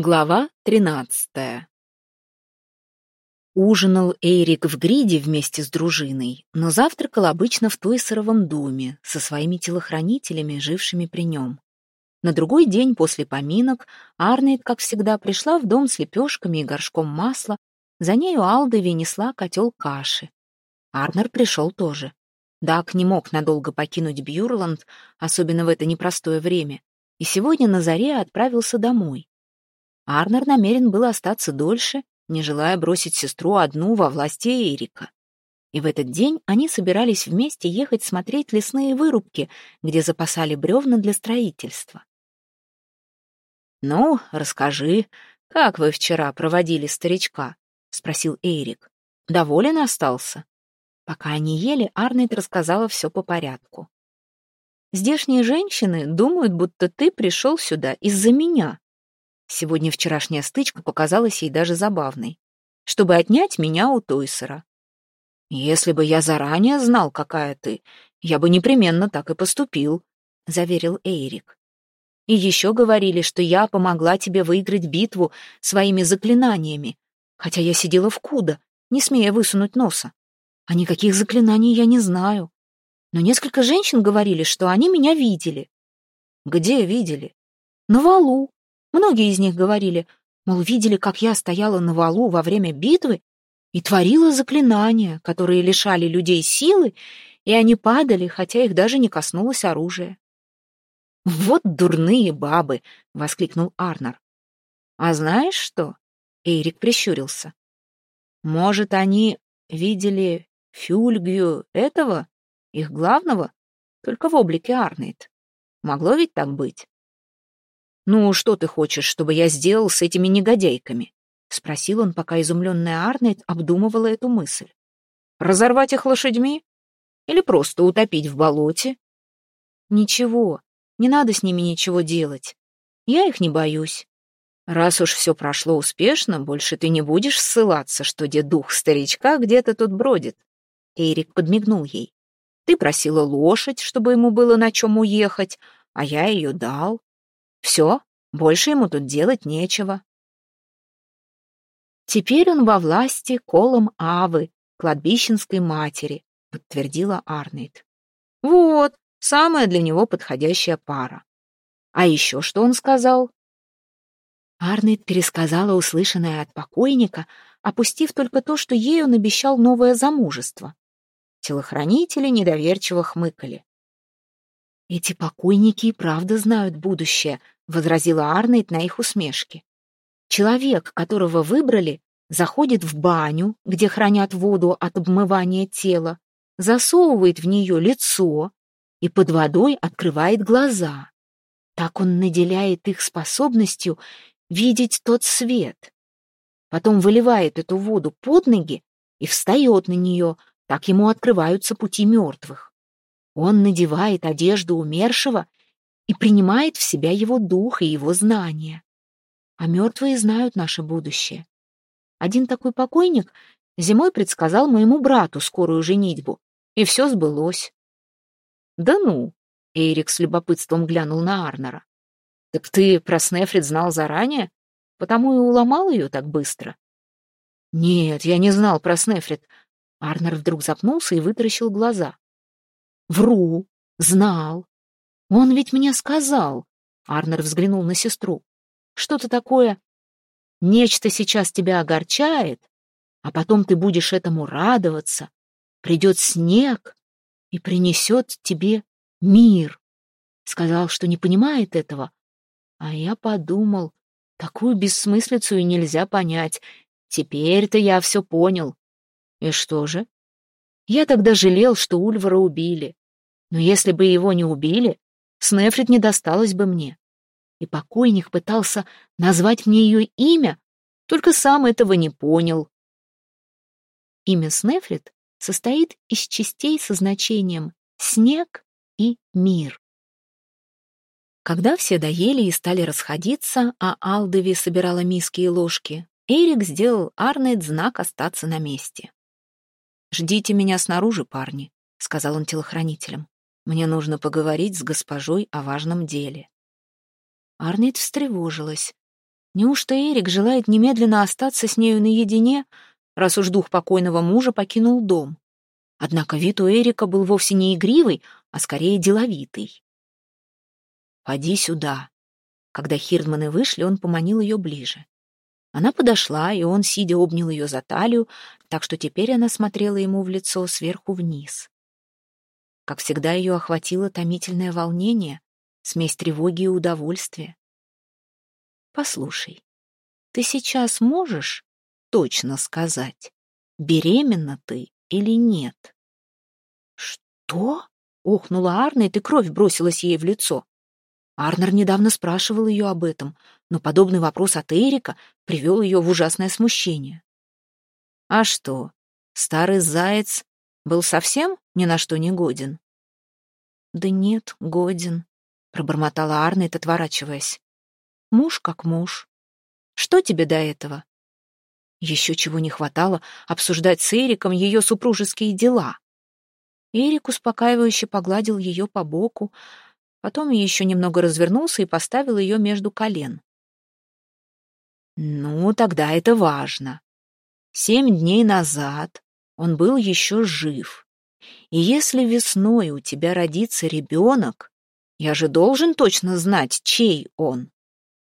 Глава тринадцатая Ужинал Эрик в Гриде вместе с дружиной, но завтракал обычно в Тойсеровом доме со своими телохранителями, жившими при нем. На другой день после поминок Арнейд, как всегда, пришла в дом с лепешками и горшком масла, за нею Алдови несла котел каши. Арнер пришел тоже. Дак не мог надолго покинуть Бьюрланд, особенно в это непростое время, и сегодня на заре отправился домой. Арнер намерен был остаться дольше, не желая бросить сестру одну во власти Эрика. И в этот день они собирались вместе ехать смотреть лесные вырубки, где запасали бревна для строительства. «Ну, расскажи, как вы вчера проводили старичка?» — спросил Эрик. «Доволен остался?» Пока они ели, Арнет рассказала все по порядку. «Здешние женщины думают, будто ты пришел сюда из-за меня», Сегодня вчерашняя стычка показалась ей даже забавной. Чтобы отнять меня у Тойсера. «Если бы я заранее знал, какая ты, я бы непременно так и поступил», — заверил Эйрик. «И еще говорили, что я помогла тебе выиграть битву своими заклинаниями, хотя я сидела в куда, не смея высунуть носа. А никаких заклинаний я не знаю. Но несколько женщин говорили, что они меня видели». «Где видели?» «На валу. Многие из них говорили, мол, видели, как я стояла на валу во время битвы и творила заклинания, которые лишали людей силы, и они падали, хотя их даже не коснулось оружия. «Вот дурные бабы!» — воскликнул Арнер. «А знаешь что?» — Эрик прищурился. «Может, они видели Фюльгю этого, их главного, только в облике Арнейд? Могло ведь так быть?» «Ну, что ты хочешь, чтобы я сделал с этими негодяйками?» — спросил он, пока изумленная Арнет обдумывала эту мысль. «Разорвать их лошадьми? Или просто утопить в болоте?» «Ничего, не надо с ними ничего делать. Я их не боюсь. Раз уж все прошло успешно, больше ты не будешь ссылаться, что где дух старичка где-то тут бродит». Эрик подмигнул ей. «Ты просила лошадь, чтобы ему было на чем уехать, а я ее дал. Все, больше ему тут делать нечего. Теперь он во власти колом Авы, кладбищенской матери, подтвердила Арнейд. Вот, самая для него подходящая пара. А еще что он сказал? Арнейд пересказала услышанное от покойника, опустив только то, что ей он обещал новое замужество. Телохранители недоверчиво хмыкали. «Эти покойники и правда знают будущее», — возразила Арнейд на их усмешки. «Человек, которого выбрали, заходит в баню, где хранят воду от обмывания тела, засовывает в нее лицо и под водой открывает глаза. Так он наделяет их способностью видеть тот свет. Потом выливает эту воду под ноги и встает на нее, так ему открываются пути мертвых. Он надевает одежду умершего и принимает в себя его дух и его знания. А мертвые знают наше будущее. Один такой покойник зимой предсказал моему брату скорую женитьбу, и все сбылось. «Да ну!» — Эрик с любопытством глянул на Арнера. «Так ты про Снефрит знал заранее, потому и уломал ее так быстро?» «Нет, я не знал про Снефрит». Арнер вдруг запнулся и вытаращил глаза. Вру. Знал. Он ведь мне сказал. Арнер взглянул на сестру. Что-то такое. Нечто сейчас тебя огорчает, а потом ты будешь этому радоваться. Придет снег и принесет тебе мир. Сказал, что не понимает этого. А я подумал, такую бессмыслицу и нельзя понять. Теперь-то я все понял. И что же? Я тогда жалел, что Ульвара убили. Но если бы его не убили, Снефрит не досталась бы мне. И покойник пытался назвать мне ее имя, только сам этого не понял. Имя Снефрит состоит из частей со значением «снег» и «мир». Когда все доели и стали расходиться, а Алдови собирала миски и ложки, Эрик сделал Арнейд знак остаться на месте. «Ждите меня снаружи, парни», — сказал он телохранителям. Мне нужно поговорить с госпожой о важном деле. Арнет встревожилась. Неужто Эрик желает немедленно остаться с нею наедине, раз уж дух покойного мужа покинул дом? Однако вид у Эрика был вовсе не игривый, а скорее деловитый. «Поди сюда». Когда Хирдманы вышли, он поманил ее ближе. Она подошла, и он, сидя, обнял ее за талию, так что теперь она смотрела ему в лицо сверху вниз. Как всегда, ее охватило томительное волнение, смесь тревоги и удовольствия. «Послушай, ты сейчас можешь точно сказать, беременна ты или нет?» «Что?» — охнула Арнет, и кровь бросилась ей в лицо. Арнер недавно спрашивал ее об этом, но подобный вопрос от Эрика привел ее в ужасное смущение. «А что, старый заяц был совсем ни на что не годен?» «Да нет, годен», — пробормотала Арнет, отворачиваясь. «Муж как муж. Что тебе до этого?» Еще чего не хватало обсуждать с Эриком ее супружеские дела. Эрик успокаивающе погладил ее по боку, потом еще немного развернулся и поставил ее между колен. «Ну, тогда это важно. Семь дней назад он был еще жив. И если весной у тебя родится ребенок, я же должен точно знать, чей он.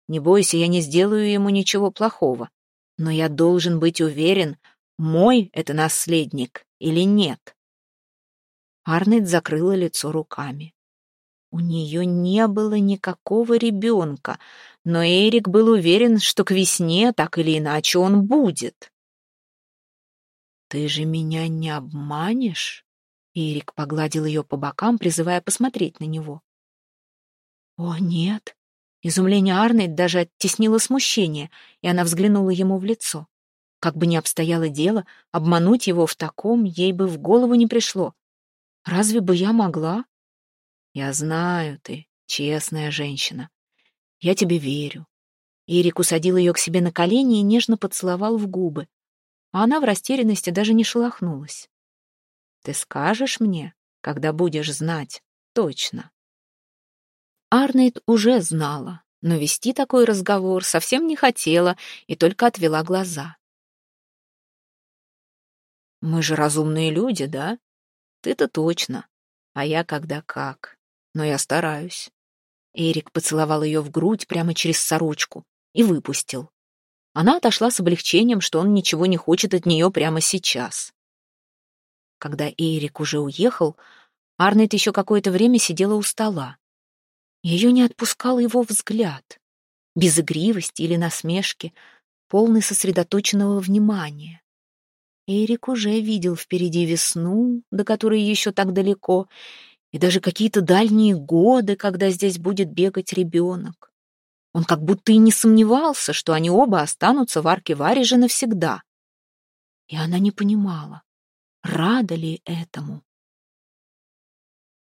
Не бойся, я не сделаю ему ничего плохого, но я должен быть уверен, мой это наследник или нет». Арнольд закрыла лицо руками. У нее не было никакого ребенка, но Эрик был уверен, что к весне так или иначе он будет. «Ты же меня не обманешь?» Эрик погладил ее по бокам, призывая посмотреть на него. «О, нет!» Изумление Арнольд даже оттеснило смущение, и она взглянула ему в лицо. Как бы ни обстояло дело, обмануть его в таком ей бы в голову не пришло. Разве бы я могла? Я знаю, ты честная женщина. Я тебе верю. Ирик усадил ее к себе на колени и нежно поцеловал в губы. А она в растерянности даже не шелохнулась. Ты скажешь мне, когда будешь знать точно. Арнейд уже знала, но вести такой разговор совсем не хотела и только отвела глаза. «Мы же разумные люди, да?» Ты-то точно. А я когда как. Но я стараюсь. Эрик поцеловал ее в грудь прямо через сорочку и выпустил. Она отошла с облегчением, что он ничего не хочет от нее прямо сейчас. Когда Эрик уже уехал, Арнет еще какое-то время сидела у стола. Ее не отпускал его взгляд, без игривости или насмешки, полный сосредоточенного внимания. Эрик уже видел впереди весну, до которой еще так далеко, и даже какие-то дальние годы, когда здесь будет бегать ребенок. Он как будто и не сомневался, что они оба останутся в арке Варежа навсегда. И она не понимала, рада ли этому.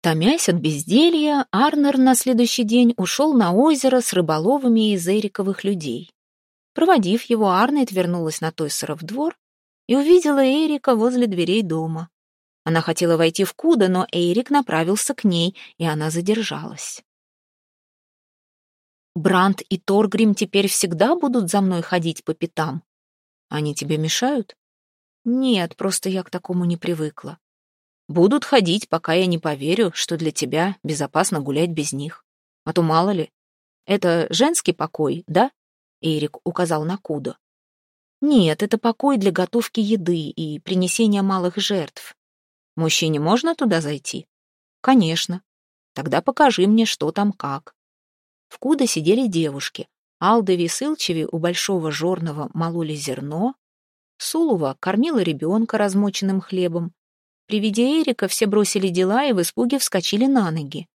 Томясь от безделья, Арнер на следующий день ушел на озеро с рыболовами из Эриковых людей. Проводив его, Арнет вернулась на Тойсеров двор и увидела Эрика возле дверей дома. Она хотела войти в Куда, но Эрик направился к ней, и она задержалась. «Бранд и Торгрим теперь всегда будут за мной ходить по пятам? Они тебе мешают?» «Нет, просто я к такому не привыкла. Будут ходить, пока я не поверю, что для тебя безопасно гулять без них. А то мало ли. Это женский покой, да?» Эрик указал на Куда. Нет, это покой для готовки еды и принесения малых жертв. Мужчине можно туда зайти? Конечно. Тогда покажи мне, что там как. В Куда сидели девушки. Алда Сылчеви у большого жорного мололи зерно. Сулува кормила ребенка размоченным хлебом. При виде Эрика все бросили дела и в испуге вскочили на ноги.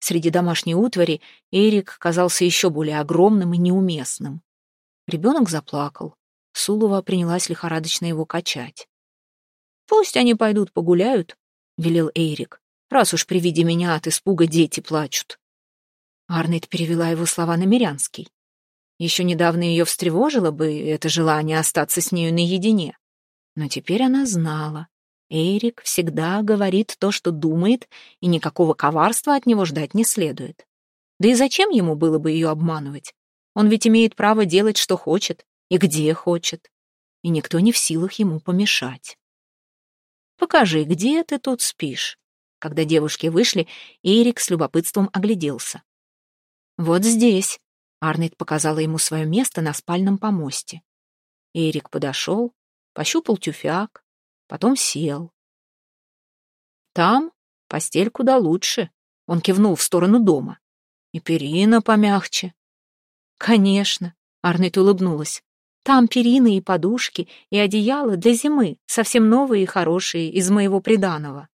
Среди домашней утвари Эрик казался еще более огромным и неуместным. Ребенок заплакал. Сулова принялась лихорадочно его качать. «Пусть они пойдут погуляют», — велел Эйрик, «раз уж при виде меня от испуга дети плачут». Арнет перевела его слова на мирянский. Еще недавно ее встревожило бы это желание остаться с нею наедине. Но теперь она знала. Эрик всегда говорит то, что думает, и никакого коварства от него ждать не следует. Да и зачем ему было бы ее обманывать? Он ведь имеет право делать, что хочет, и где хочет. И никто не в силах ему помешать. «Покажи, где ты тут спишь?» Когда девушки вышли, Эрик с любопытством огляделся. «Вот здесь», — Арнольд показала ему свое место на спальном помосте. Эрик подошел, пощупал тюфяк, потом сел. «Там постель куда лучше», — он кивнул в сторону дома. «И перина помягче». «Конечно», — Арнольд улыбнулась. Там перины и подушки, и одеяло для зимы, совсем новые и хорошие, из моего приданого.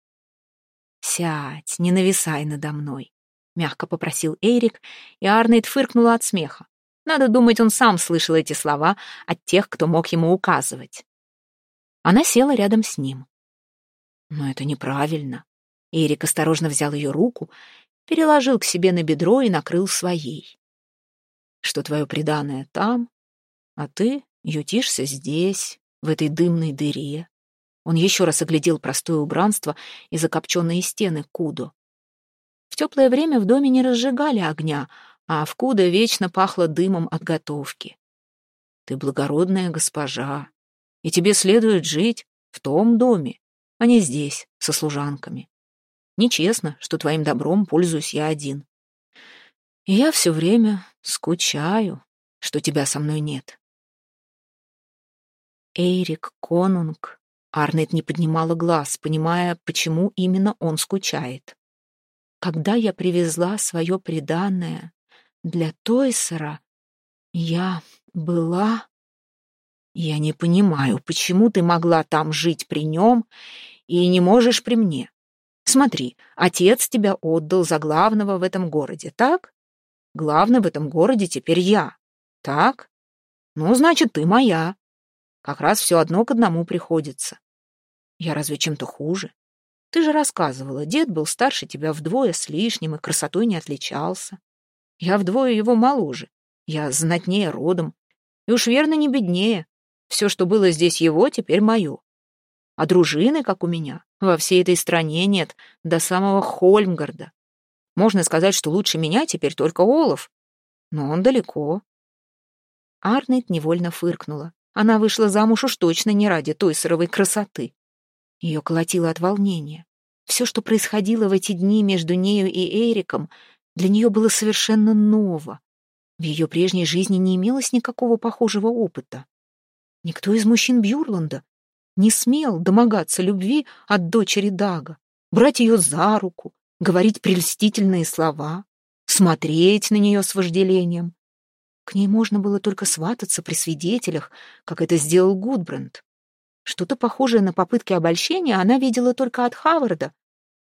«Сядь, не нависай надо мной», — мягко попросил Эрик, и Арнейд фыркнула от смеха. Надо думать, он сам слышал эти слова от тех, кто мог ему указывать. Она села рядом с ним. «Но это неправильно». Эрик осторожно взял ее руку, переложил к себе на бедро и накрыл своей. «Что твое преданное там, а ты ютишься здесь, в этой дымной дыре. Он еще раз оглядел простое убранство и закопченные стены Кудо. В теплое время в доме не разжигали огня, а в Кудо вечно пахло дымом от готовки. Ты благородная госпожа, и тебе следует жить в том доме, а не здесь, со служанками. Нечестно, что твоим добром пользуюсь я один. И я все время скучаю, что тебя со мной нет. Эйрик Конунг. Арнет не поднимала глаз, понимая, почему именно он скучает. Когда я привезла свое преданное для Тойсера, я была... Я не понимаю, почему ты могла там жить при нем и не можешь при мне. Смотри, отец тебя отдал за главного в этом городе, так? Главный в этом городе теперь я, так? Ну, значит, ты моя. Как раз все одно к одному приходится. Я разве чем-то хуже? Ты же рассказывала, дед был старше тебя вдвое с лишним и красотой не отличался. Я вдвое его моложе. Я знатнее родом. И уж верно не беднее. Все, что было здесь его, теперь мое. А дружины, как у меня, во всей этой стране нет, до самого Хольмгарда. Можно сказать, что лучше меня теперь только Олаф. Но он далеко. Арнет невольно фыркнула. Она вышла замуж уж точно не ради той сыровой красоты. Ее колотило от волнения. Все, что происходило в эти дни между нею и Эриком, для нее было совершенно ново. В ее прежней жизни не имелось никакого похожего опыта. Никто из мужчин Бьюрланда не смел домогаться любви от дочери Дага, брать ее за руку, говорить прельстительные слова, смотреть на нее с вожделением. К ней можно было только свататься при свидетелях, как это сделал Гудбранд. Что-то похожее на попытки обольщения она видела только от Хаварда,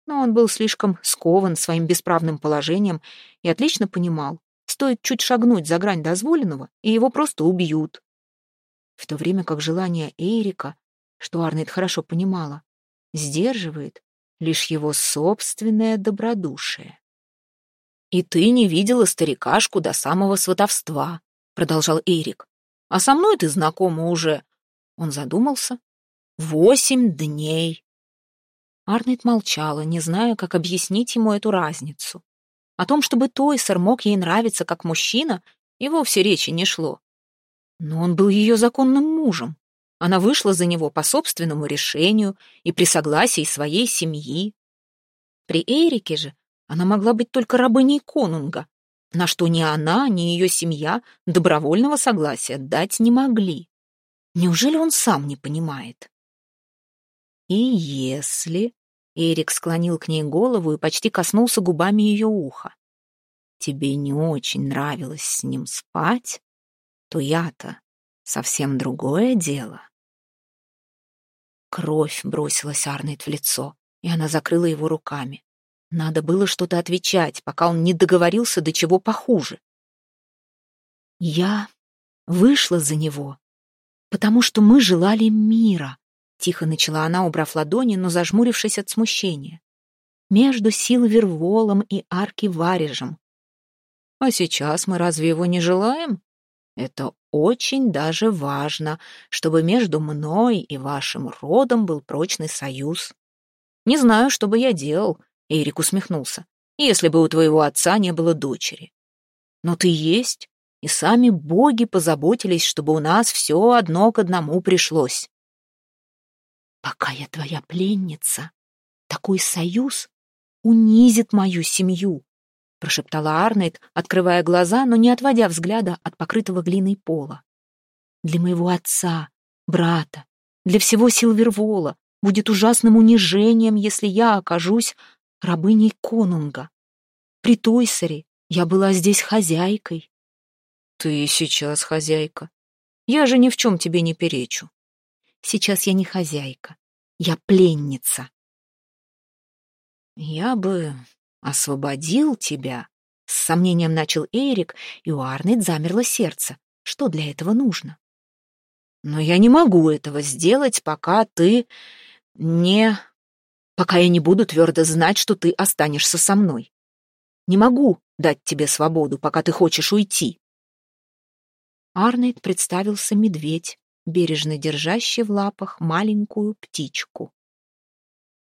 но он был слишком скован своим бесправным положением и отлично понимал, стоит чуть шагнуть за грань дозволенного, и его просто убьют. В то время как желание Эрика, что Арнет хорошо понимала, сдерживает лишь его собственное добродушие. «И ты не видела старикашку до самого сватовства», — продолжал Эрик. «А со мной ты знакома уже...» Он задумался. «Восемь дней». Арнет молчала, не зная, как объяснить ему эту разницу. О том, чтобы Тойсер мог ей нравиться как мужчина, и вовсе речи не шло. Но он был ее законным мужем. Она вышла за него по собственному решению и при согласии своей семьи. При Эрике же она могла быть только рабыней конунга, на что ни она, ни ее семья добровольного согласия дать не могли. Неужели он сам не понимает? И если... Эрик склонил к ней голову и почти коснулся губами ее уха. Тебе не очень нравилось с ним спать, то я-то совсем другое дело. Кровь бросилась Арнет в лицо, и она закрыла его руками. Надо было что-то отвечать, пока он не договорился до чего похуже. Я вышла за него, потому что мы желали мира, тихо начала она, убрав ладони, но зажмурившись от смущения. Между Силверволом и Арки Варежем. А сейчас мы разве его не желаем? Это очень даже важно, чтобы между мной и вашим родом был прочный союз. Не знаю, что бы я делал, Эрик усмехнулся. «Если бы у твоего отца не было дочери. Но ты есть, и сами боги позаботились, чтобы у нас все одно к одному пришлось. Пока я твоя пленница, такой союз унизит мою семью, прошептала Арнейд, открывая глаза, но не отводя взгляда от покрытого глиной пола. Для моего отца, брата, для всего Силвервола будет ужасным унижением, если я окажусь рабыней конунга. При Тойсере я была здесь хозяйкой. Ты сейчас хозяйка. Я же ни в чем тебе не перечу. Сейчас я не хозяйка, я пленница. Я бы освободил тебя, с сомнением начал Эрик, и у Арнет замерло сердце. Что для этого нужно? Но я не могу этого сделать, пока ты не... Пока я не буду твердо знать, что ты останешься со мной. Не могу дать тебе свободу, пока ты хочешь уйти. Арнейд представился медведь, бережно держащий в лапах маленькую птичку.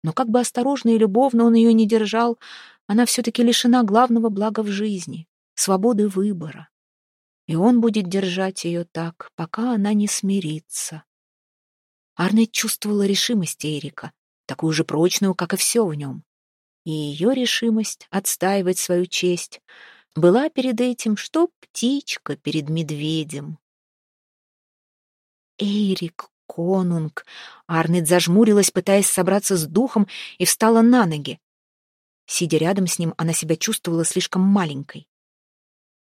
Но как бы осторожно и любовно он ее не держал, она все-таки лишена главного блага в жизни — свободы выбора и он будет держать ее так, пока она не смирится. Арнет чувствовала решимость Эрика, такую же прочную, как и все в нем. И ее решимость отстаивать свою честь была перед этим, что птичка перед медведем. Эрик, конунг! Арнет зажмурилась, пытаясь собраться с духом, и встала на ноги. Сидя рядом с ним, она себя чувствовала слишком маленькой.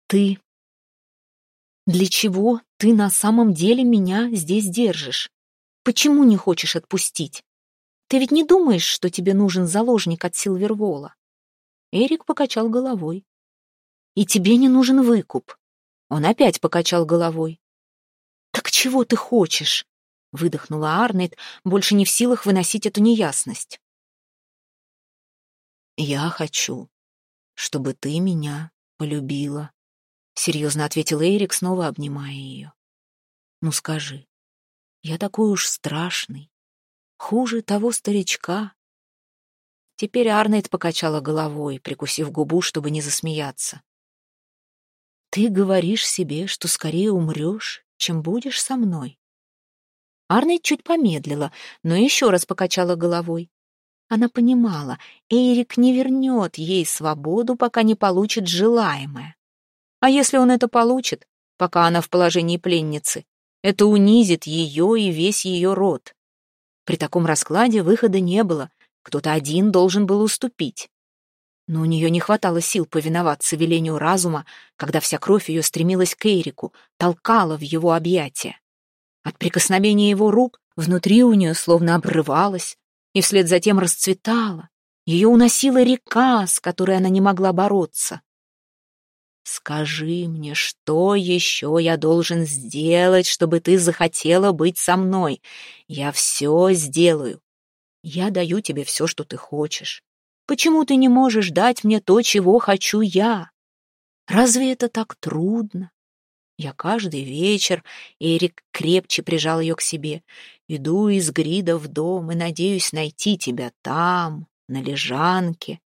«Ты для чего ты на самом деле меня здесь держишь? Почему не хочешь отпустить? Ты ведь не думаешь, что тебе нужен заложник от Силвервола?» Эрик покачал головой. «И тебе не нужен выкуп». Он опять покачал головой. «Так чего ты хочешь?» — выдохнула Арнет, больше не в силах выносить эту неясность. «Я хочу, чтобы ты меня полюбила», серьезно ответил Эрик, снова обнимая ее. Ну скажи, я такой уж страшный, хуже того старичка. Теперь Арнейд покачала головой, прикусив губу, чтобы не засмеяться. Ты говоришь себе, что скорее умрешь, чем будешь со мной. Арнейд чуть помедлила, но еще раз покачала головой. Она понимала, Эрик не вернет ей свободу, пока не получит желаемое. А если он это получит, пока она в положении пленницы, это унизит ее и весь ее род. При таком раскладе выхода не было, кто-то один должен был уступить. Но у нее не хватало сил повиноваться велению разума, когда вся кровь ее стремилась к Эрику, толкала в его объятия. От прикосновения его рук внутри у нее словно обрывалась и вслед за тем расцветала. Ее уносила река, с которой она не могла бороться. Скажи мне, что еще я должен сделать, чтобы ты захотела быть со мной? Я все сделаю. Я даю тебе все, что ты хочешь. Почему ты не можешь дать мне то, чего хочу я? Разве это так трудно? Я каждый вечер, Эрик крепче прижал ее к себе, иду из Грида в дом и надеюсь найти тебя там, на лежанке.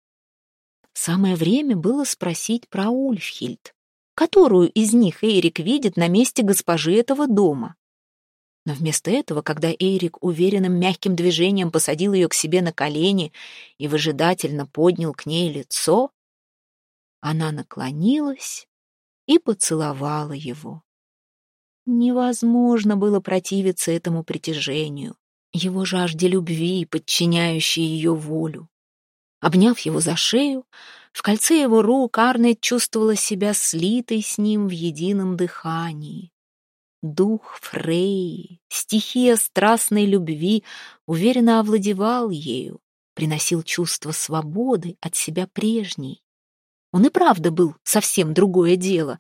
Самое время было спросить про Ульфхильд. Которую из них Эрик видит на месте госпожи этого дома? Но вместо этого, когда Эрик уверенным мягким движением посадил ее к себе на колени и выжидательно поднял к ней лицо, она наклонилась и поцеловала его. Невозможно было противиться этому притяжению, его жажде любви, подчиняющей ее волю. Обняв его за шею, в кольце его рук Арнет чувствовала себя слитой с ним в едином дыхании. Дух Фрей, стихия страстной любви уверенно овладевал ею, приносил чувство свободы от себя прежней. Он и правда был совсем другое дело.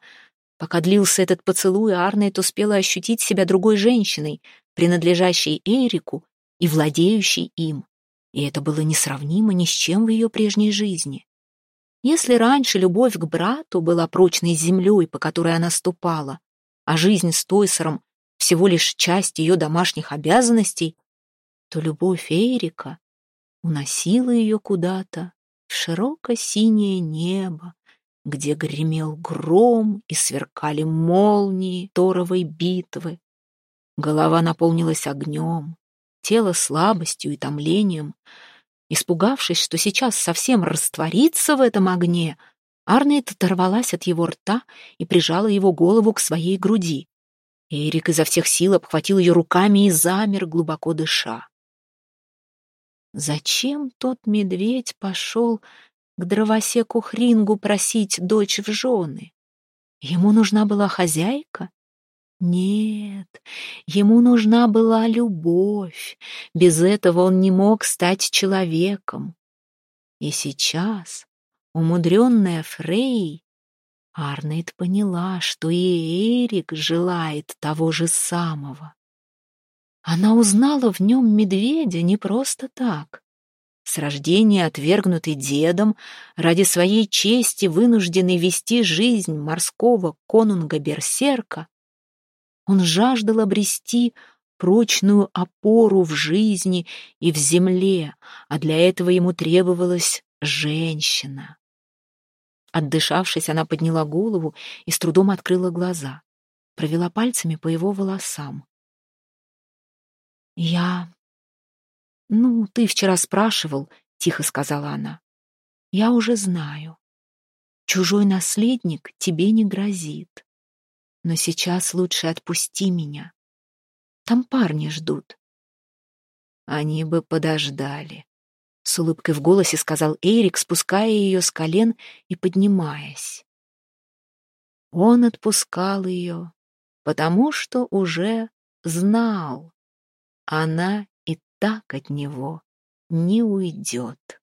Пока длился этот поцелуй, Арнет успела ощутить себя другой женщиной, принадлежащей Эрику и владеющей им и это было несравнимо ни с чем в ее прежней жизни. Если раньше любовь к брату была прочной землей, по которой она ступала, а жизнь с Тойсером всего лишь часть ее домашних обязанностей, то любовь Эрика уносила ее куда-то в широкое синее небо, где гремел гром и сверкали молнии торовой битвы. Голова наполнилась огнем, тело слабостью и томлением. Испугавшись, что сейчас совсем растворится в этом огне, Арнет оторвалась от его рта и прижала его голову к своей груди. Эрик изо всех сил обхватил ее руками и замер, глубоко дыша. Зачем тот медведь пошел к дровосеку Хрингу просить дочь в жены? Ему нужна была хозяйка? Нет, ему нужна была любовь. Без этого он не мог стать человеком. И сейчас, умудренная Фрей, Арнейд поняла, что и Эрик желает того же самого. Она узнала в нем медведя не просто так. С рождения отвергнутый дедом, ради своей чести вынужденный вести жизнь морского конунга-берсерка, он жаждал обрести прочную опору в жизни и в земле, а для этого ему требовалась женщина. Отдышавшись, она подняла голову и с трудом открыла глаза, провела пальцами по его волосам. «Я... Ну, ты вчера спрашивал», — тихо сказала она. «Я уже знаю. Чужой наследник тебе не грозит. Но сейчас лучше отпусти меня. Там парни ждут». Они бы подождали. С улыбкой в голосе сказал Эрик, спуская ее с колен и поднимаясь. Он отпускал ее, потому что уже знал, она и так от него не уйдет.